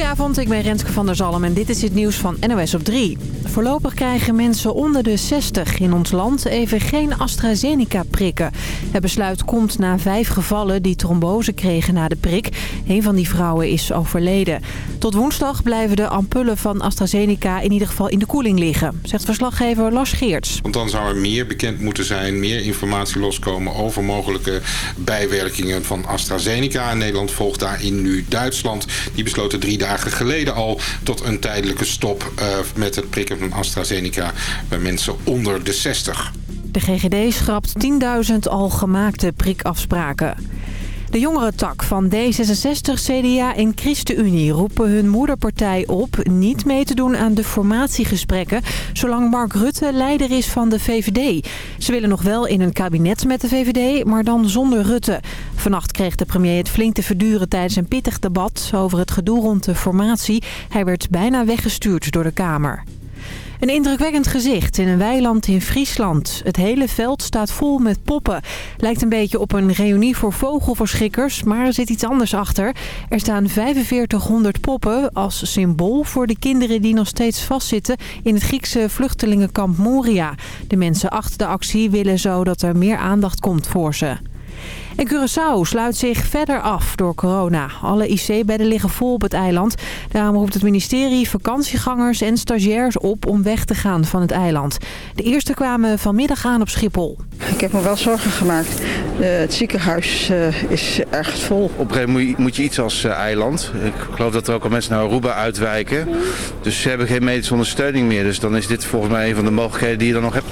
Goedenavond, ik ben Renske van der Zalm en dit is het nieuws van NOS op 3. Voorlopig krijgen mensen onder de 60 in ons land even geen AstraZeneca prikken. Het besluit komt na vijf gevallen die trombose kregen na de prik. Een van die vrouwen is overleden. Tot woensdag blijven de ampullen van AstraZeneca in ieder geval in de koeling liggen, zegt verslaggever Lars Geerts. Want dan zou er meer bekend moeten zijn, meer informatie loskomen over mogelijke bijwerkingen van AstraZeneca. In Nederland volgt daarin nu Duitsland. Die besloten drie dagen geleden al tot een tijdelijke stop uh, met het prikken van AstraZeneca bij mensen onder de 60. De GGD schrapt 10.000 al gemaakte prikafspraken. De jongere tak van D66, CDA en ChristenUnie roepen hun moederpartij op niet mee te doen aan de formatiegesprekken, zolang Mark Rutte leider is van de VVD. Ze willen nog wel in een kabinet met de VVD, maar dan zonder Rutte. Vannacht kreeg de premier het flink te verduren tijdens een pittig debat over het gedoe rond de formatie. Hij werd bijna weggestuurd door de Kamer. Een indrukwekkend gezicht in een weiland in Friesland. Het hele veld staat vol met poppen. Lijkt een beetje op een reunie voor vogelverschrikkers, maar er zit iets anders achter. Er staan 4500 poppen als symbool voor de kinderen die nog steeds vastzitten in het Griekse vluchtelingenkamp Moria. De mensen achter de actie willen zo dat er meer aandacht komt voor ze. En Curaçao sluit zich verder af door corona. Alle IC-bedden liggen vol op het eiland. Daarom roept het ministerie vakantiegangers en stagiairs op om weg te gaan van het eiland. De eerste kwamen vanmiddag aan op Schiphol. Ik heb me wel zorgen gemaakt. het ziekenhuis uh, is erg vol. Op een gegeven moment moet je iets als uh, eiland. Ik geloof dat er ook al mensen naar Aruba uitwijken. Dus ze hebben geen medische ondersteuning meer. Dus dan is dit volgens mij een van de mogelijkheden die je dan nog hebt.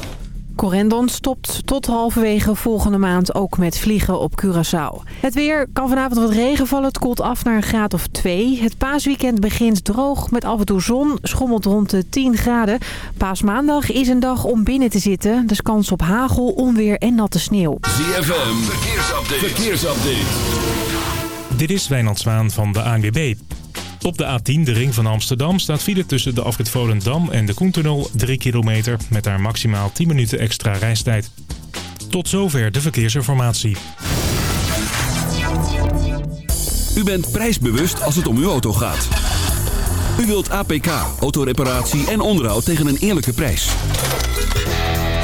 Corendon stopt tot halverwege volgende maand ook met vliegen op Curaçao. Het weer kan vanavond wat regen vallen. Het koelt af naar een graad of 2. Het paasweekend begint droog met af en toe zon. Schommelt rond de 10 graden. Paasmaandag is een dag om binnen te zitten. Dus kans op hagel, onweer en natte sneeuw. ZFM, verkeersupdate. verkeersupdate. Dit is Wijnand Zwaan van de ANWB. Op de A10, de ring van Amsterdam, staat file tussen de afrit Volendam en de Koentunnel 3 kilometer met daar maximaal 10 minuten extra reistijd. Tot zover de verkeersinformatie. U bent prijsbewust als het om uw auto gaat. U wilt APK, autoreparatie en onderhoud tegen een eerlijke prijs.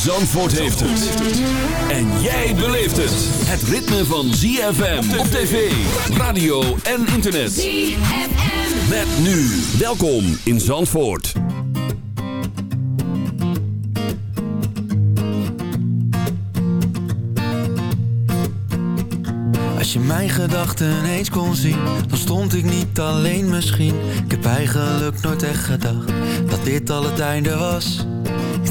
Zandvoort heeft het. En jij beleeft het. Het ritme van ZFM op tv, radio en internet. ZFM. Met nu. Welkom in Zandvoort. Als je mijn gedachten eens kon zien, dan stond ik niet alleen misschien. Ik heb eigenlijk nooit echt gedacht dat dit al het einde was.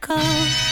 call.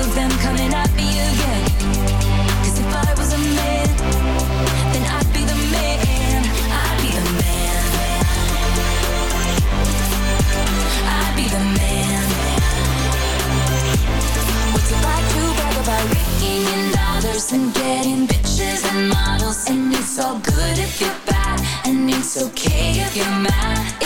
of them coming if I was a man, then I'd be the man. I'd be the man. I'd be the man. What's it like to brag about and getting bitches and models? And it's all good if you're bad, and it's okay if you're mad.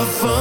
have fun.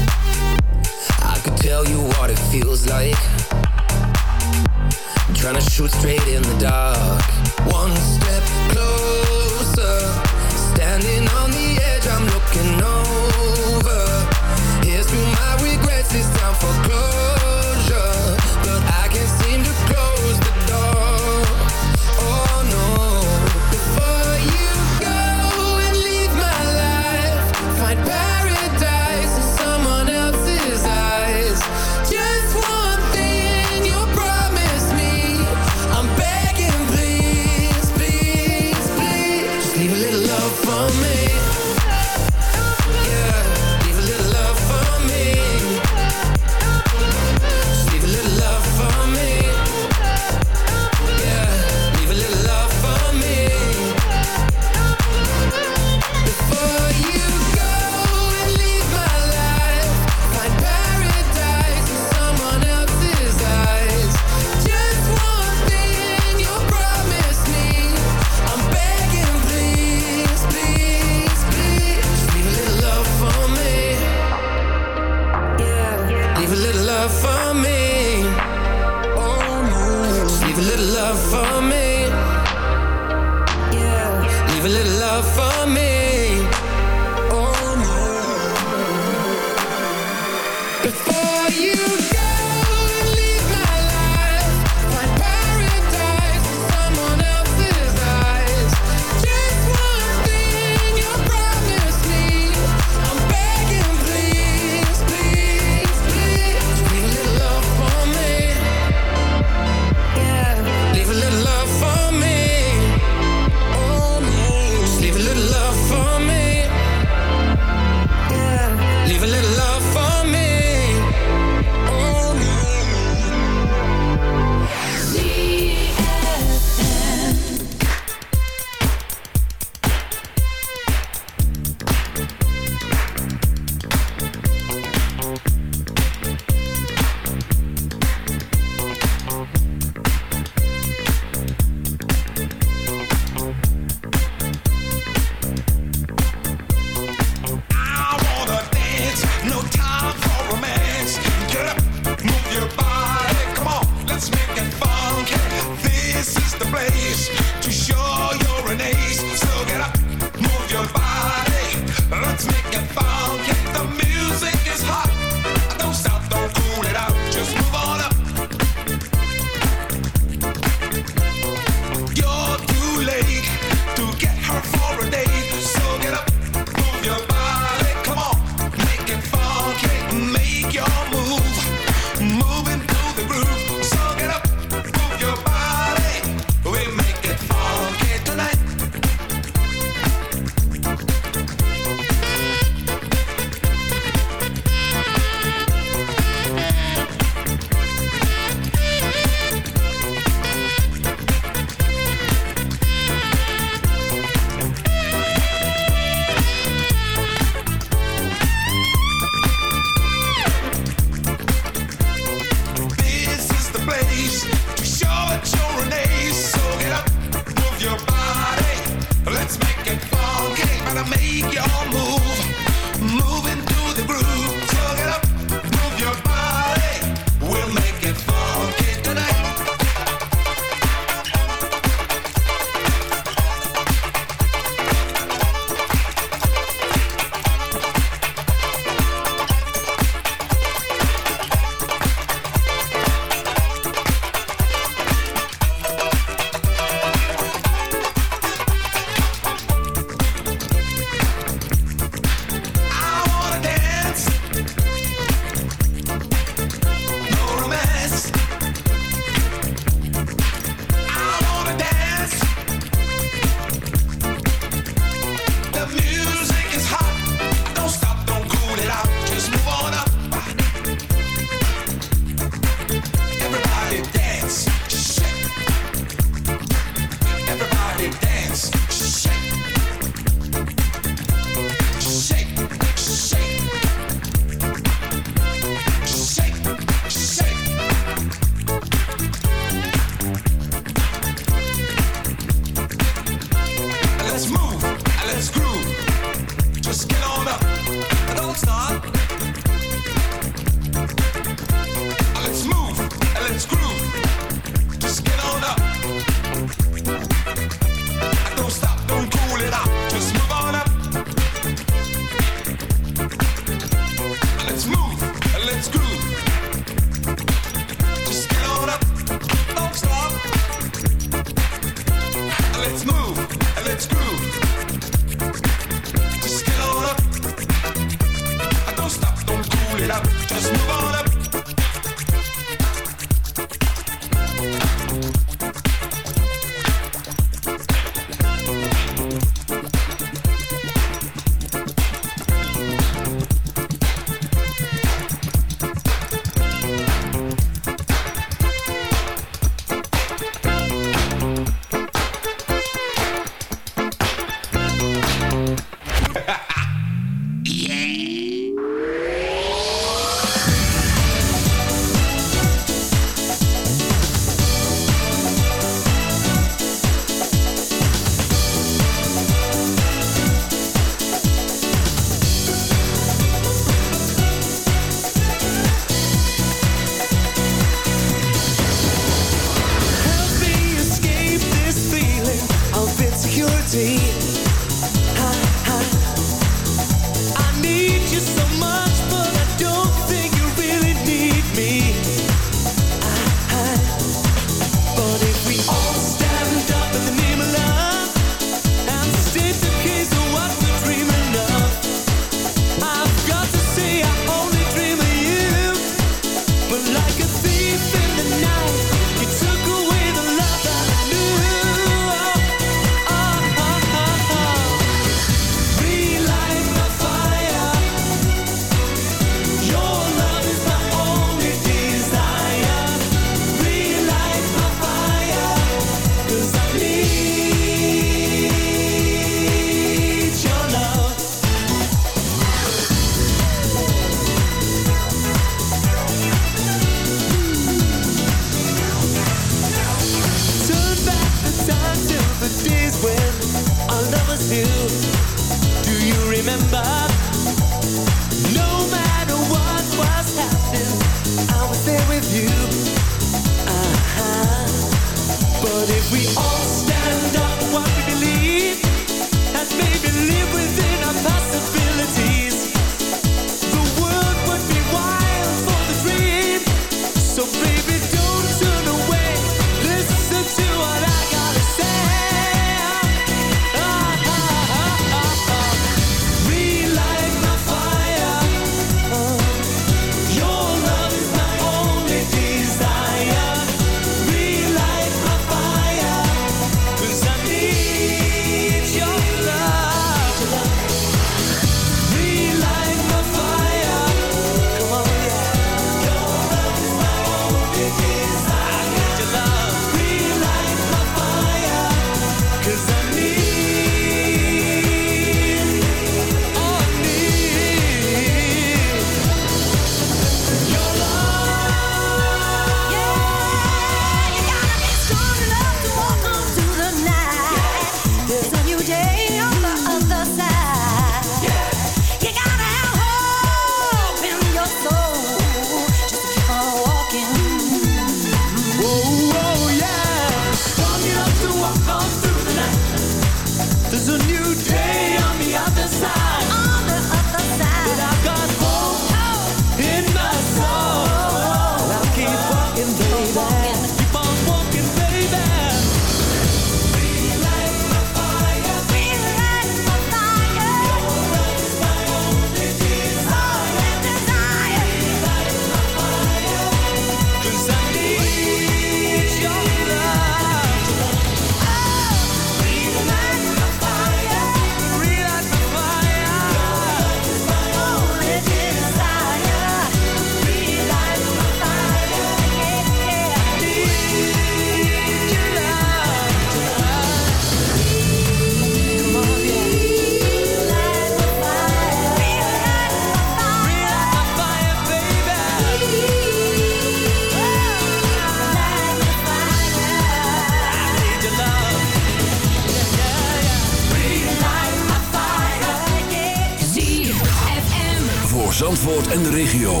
Zandvoort en de regio.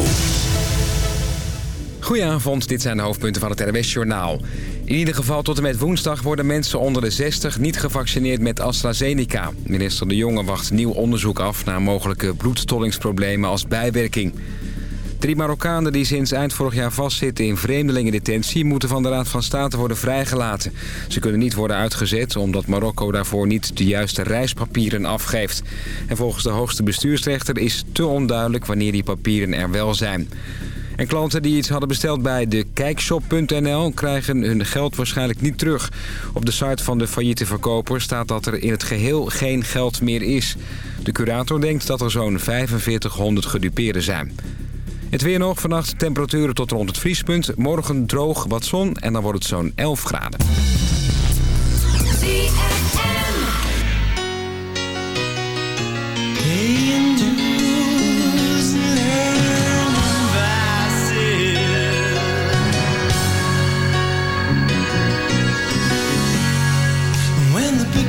Goedenavond, dit zijn de hoofdpunten van het RWS-journaal. In ieder geval tot en met woensdag worden mensen onder de 60 niet gevaccineerd met AstraZeneca. Minister De Jonge wacht nieuw onderzoek af naar mogelijke bloedstollingsproblemen als bijwerking. Drie Marokkanen die sinds eind vorig jaar vastzitten in vreemdelingendetentie... moeten van de Raad van State worden vrijgelaten. Ze kunnen niet worden uitgezet omdat Marokko daarvoor niet de juiste reispapieren afgeeft. En volgens de hoogste bestuursrechter is te onduidelijk wanneer die papieren er wel zijn. En klanten die iets hadden besteld bij de kijkshop.nl krijgen hun geld waarschijnlijk niet terug. Op de site van de failliete verkoper staat dat er in het geheel geen geld meer is. De curator denkt dat er zo'n 4500 gedupeerden zijn. Het weer nog, vannacht temperaturen tot rond het vriespunt. Morgen droog, wat zon en dan wordt het zo'n 11 graden. When the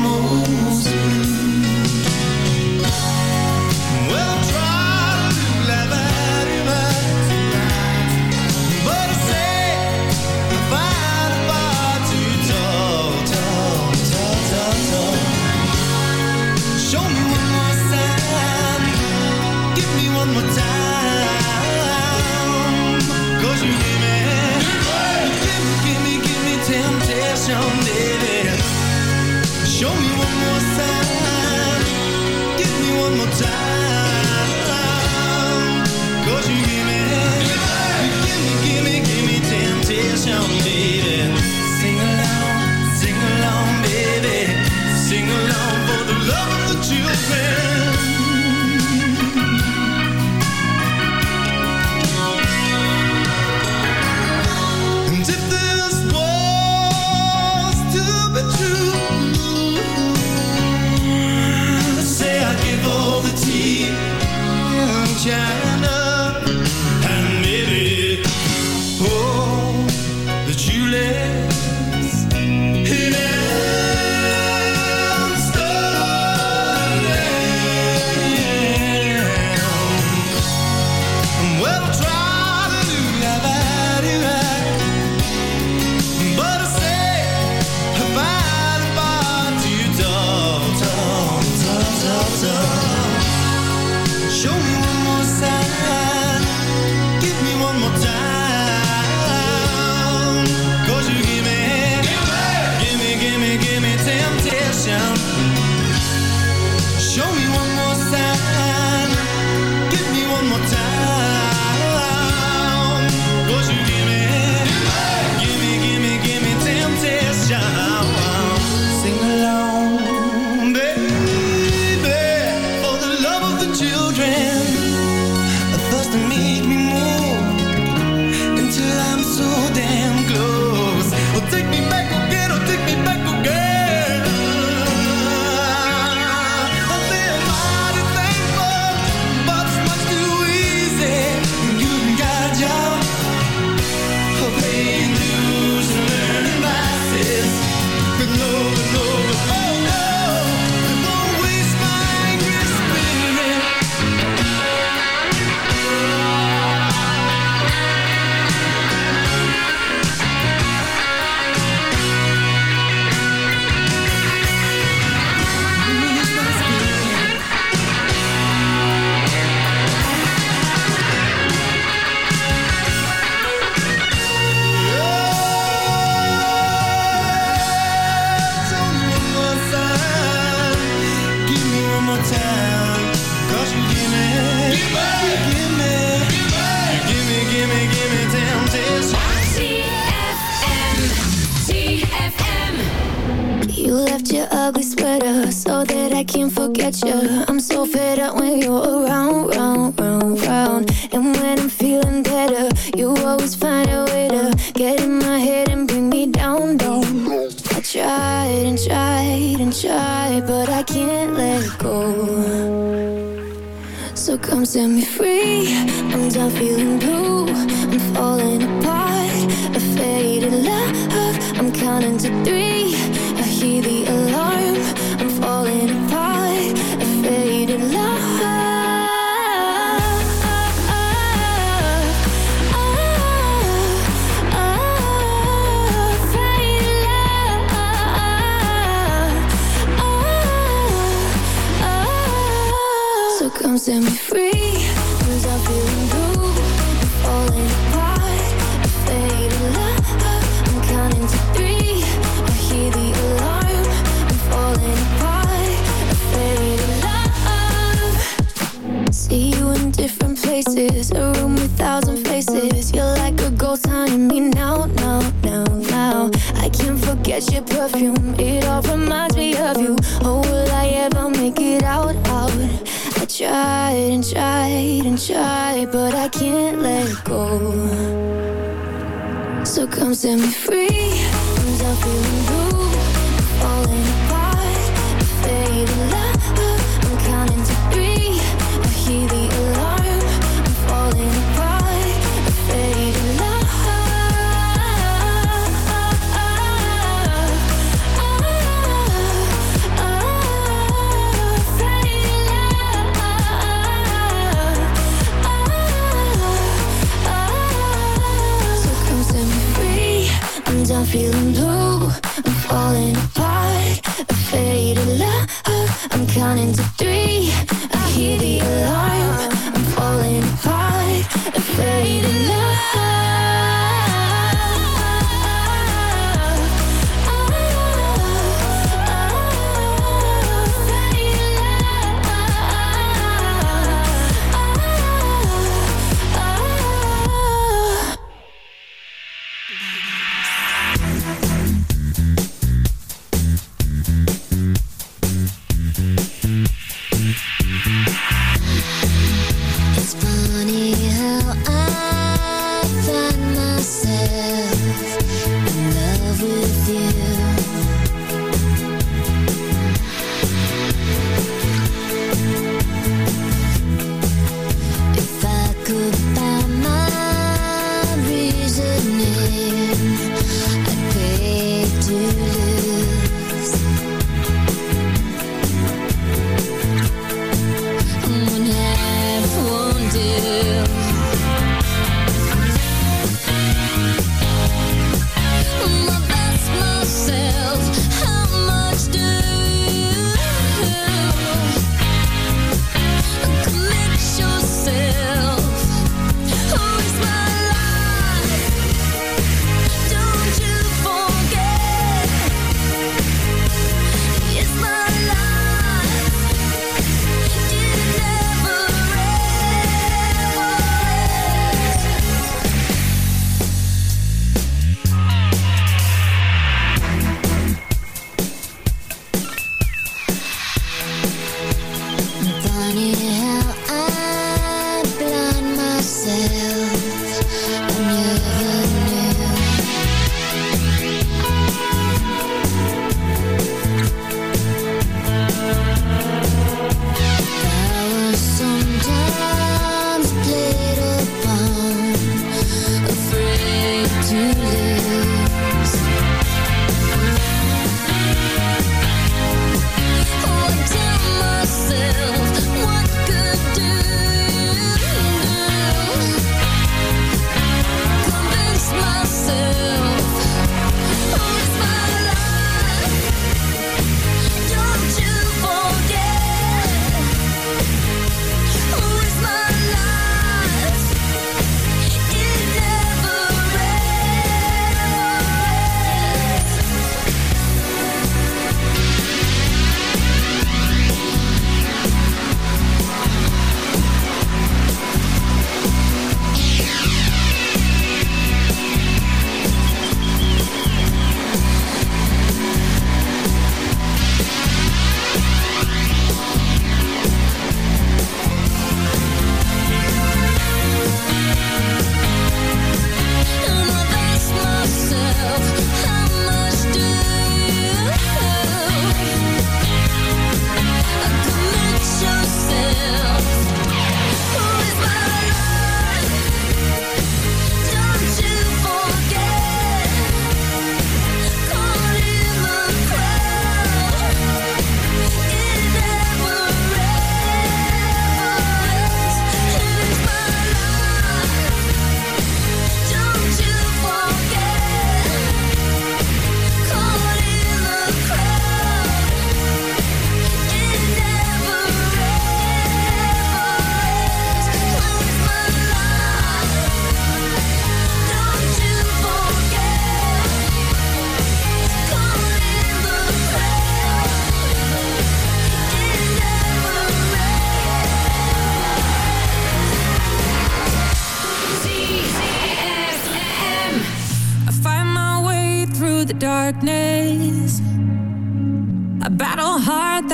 Give me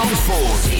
Zandvoort.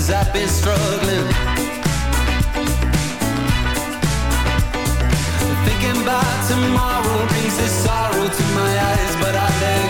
cause I've been struggling. Thinking about tomorrow brings this sorrow to my eyes, but I let